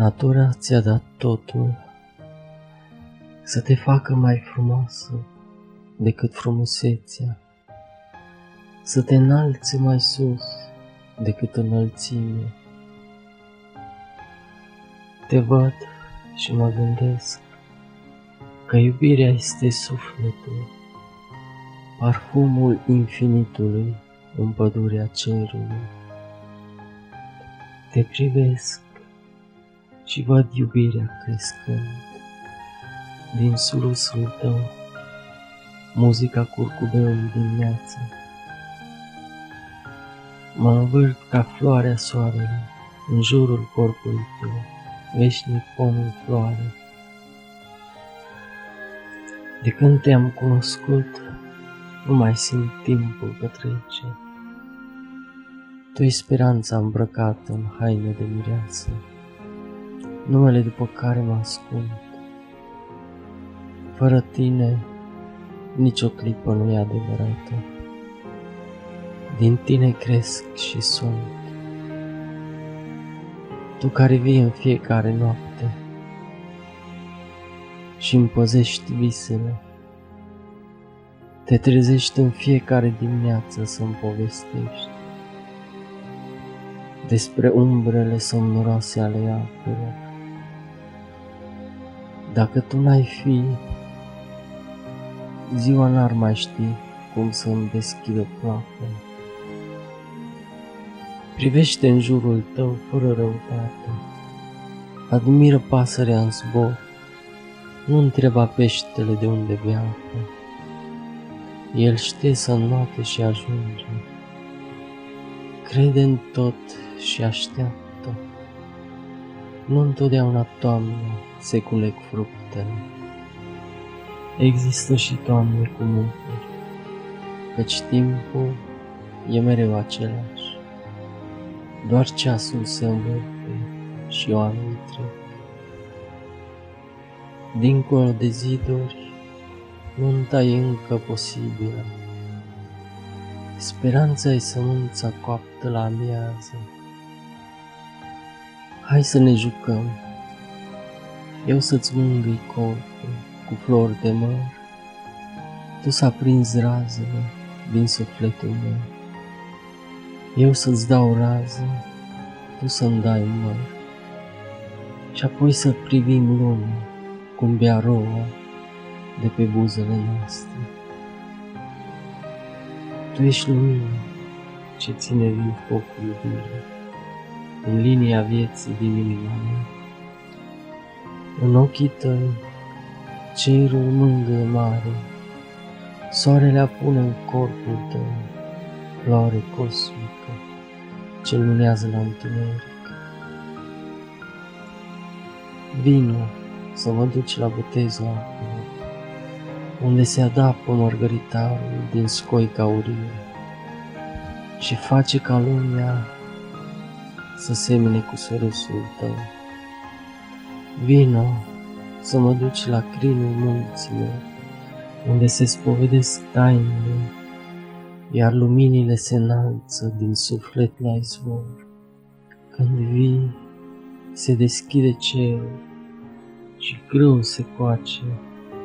Natura ți-a dat totul să te facă mai frumoasă decât frumusețea, să te înalți mai sus decât înălțime. Te văd și mă gândesc că iubirea este sufletul, parfumul infinitului în pădurea cerului. Te privesc și văd iubirea crescând din sulusul tău, muzica curcubeului dimineața. Mă învârt ca floarea soarelui în jurul corpului tău, veșnic pom în floare. De când te-am cunoscut, nu mai simt timpul că trece. Tu ești speranța îmbrăcată în haine de mireasă, numele după care mă ascund. Fără tine, nicio clipă nu e adevărată. Din tine cresc și sunt. Tu care vii în fiecare noapte și împăzești visele, te trezești în fiecare dimineață să-mi povestești despre umbrele somnoroase ale apelor. Dacă tu n-ai fi, ziua n-ar mai ști cum să-mi deschidă plapă. Privește în jurul tău fără răutate, admiră pasărea în zbor, nu întreba peștele de unde bea El știe să înnoate și ajunge. Crede în tot și așteaptă. Nu întotdeauna toamnă se culeg fructele. Există și toamne cu muturi, căci timpul e mereu același. Doar ceasul se învârte și oamenii trec. Dincolo de ziduri, nunta e încă posibilă. Speranța e sămânța coaptă la amiază. Hai să ne jucăm, eu să-ți mângâi corpul cu flori de măr, tu să aprinzi razele din sufletul meu. Eu să-ți dau rază, tu să-mi dai măr, și apoi să privim lumea cum bea rouă de pe buzele noastre. Tu ești lumina ce ține viu focul iubirii, în linia vieții din inima mea. În ochii tăi, cerul mângâie mare, soarele apune în corpul tău, floare cosmică, ce luminează la întuneric. Vino să mă duci la botezul apelor, unde se adapă mărgăritarul din scoica urie și face ca lumea să semene cu sărusul tău. Vino să mă duci la crinul munților, unde se spovedesc tainele, iar luminile se înalță din suflet la izvor. Când vii, se deschide cerul și grâu se coace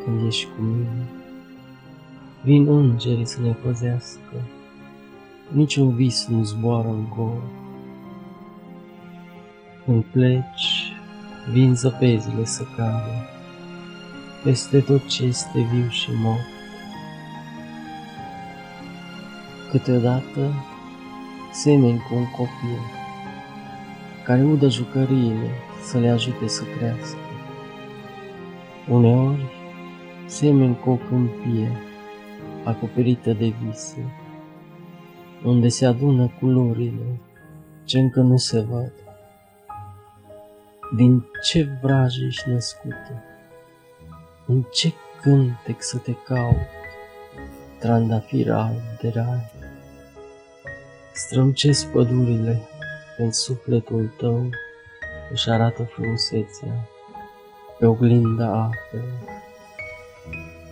când ești cu mine. Vin îngerii să ne păzească, niciun vis nu zboară în gol. Când pleci, vin zăpezile să cadă, peste tot ce este viu și mort. Câteodată semeni cu un copil care udă jucăriile să le ajute să crească. Uneori semeni cu o câmpie acoperită de vise, unde se adună culorile ce încă nu se văd. Din ce vraj ești născută? În ce cântec să te caut, trandafir alb de rai? Strămcesc pădurile când sufletul tău își arată frumusețea pe oglinda apelor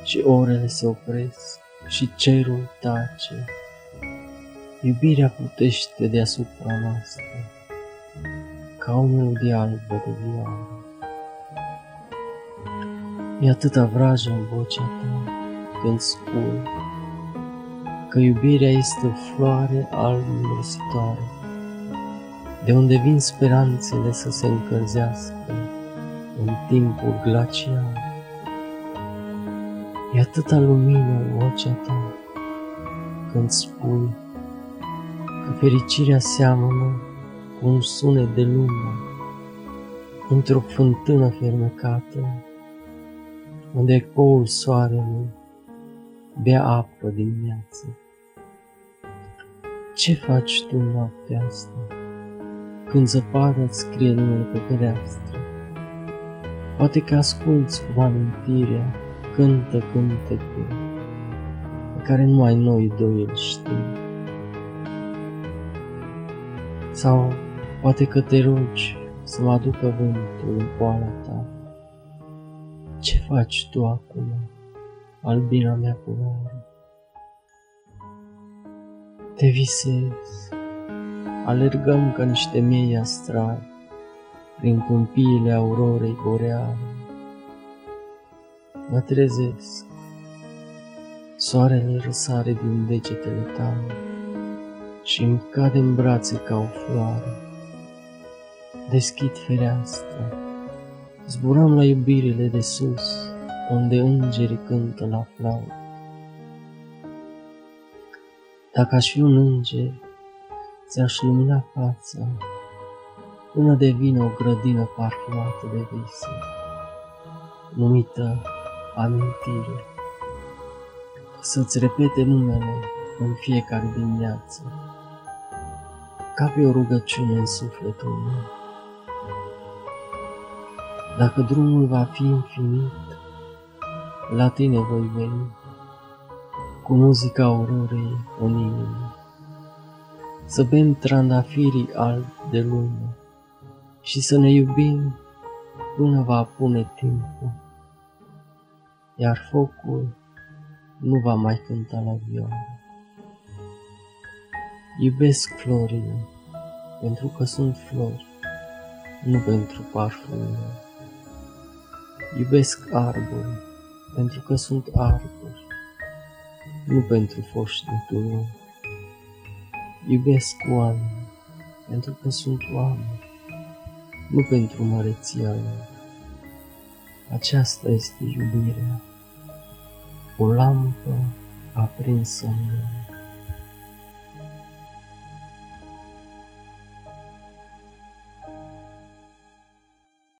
și orele se opresc și cerul tace. Iubirea putește deasupra noastră ca o melodie albă de vioară. E atâta vrajă în vocea ta când spui că iubirea este o floare albă înrositoare, de unde vin speranțele să se încălzească în timpul glacial. E atâta lumină în vocea ta când spui că fericirea seamănă cu un sunet de lună într-o fântână fermecată, unde ecoul soarelui bea apă dimineață. Ce faci tu noaptea asta, când zăpada îți scrie numele pe fereastră? Poate că asculți cu amintirea, cântă cântecul, pe care numai noi doi îl știm. Sau poate că te rogi să mă aducă vântul în poala ta. Ce faci tu acum, albina mea culoare? Te visez, alergăm ca niște miei astrali prin câmpiile aurorei boreale. Mă trezesc, soarele răsare din degetele tale și îmi cade în brațe ca o floare. Deschid fereastra, zburăm la iubirile de sus, unde îngerii cântă la flaut. Dacă aș fi un înger, ți-aș lumina fața, până devine o grădină parfumată de vise, numită amintire, să-ți repete numele în fiecare dimineață, ca pe o rugăciune în sufletul meu. Dacă drumul va fi infinit, la tine voi veni, cu muzica aurorei în inimă, să bem trandafirii albi de lume și să ne iubim până va pune timpul, iar focul nu va mai cânta la vioară. Iubesc florile, pentru că sunt flori, nu pentru parfumul Iubesc arbori, pentru că sunt arbori, nu pentru foști de Iubesc oameni, pentru că sunt oameni, nu pentru măreția lor. Aceasta este iubirea, o lampă aprinsă în mine.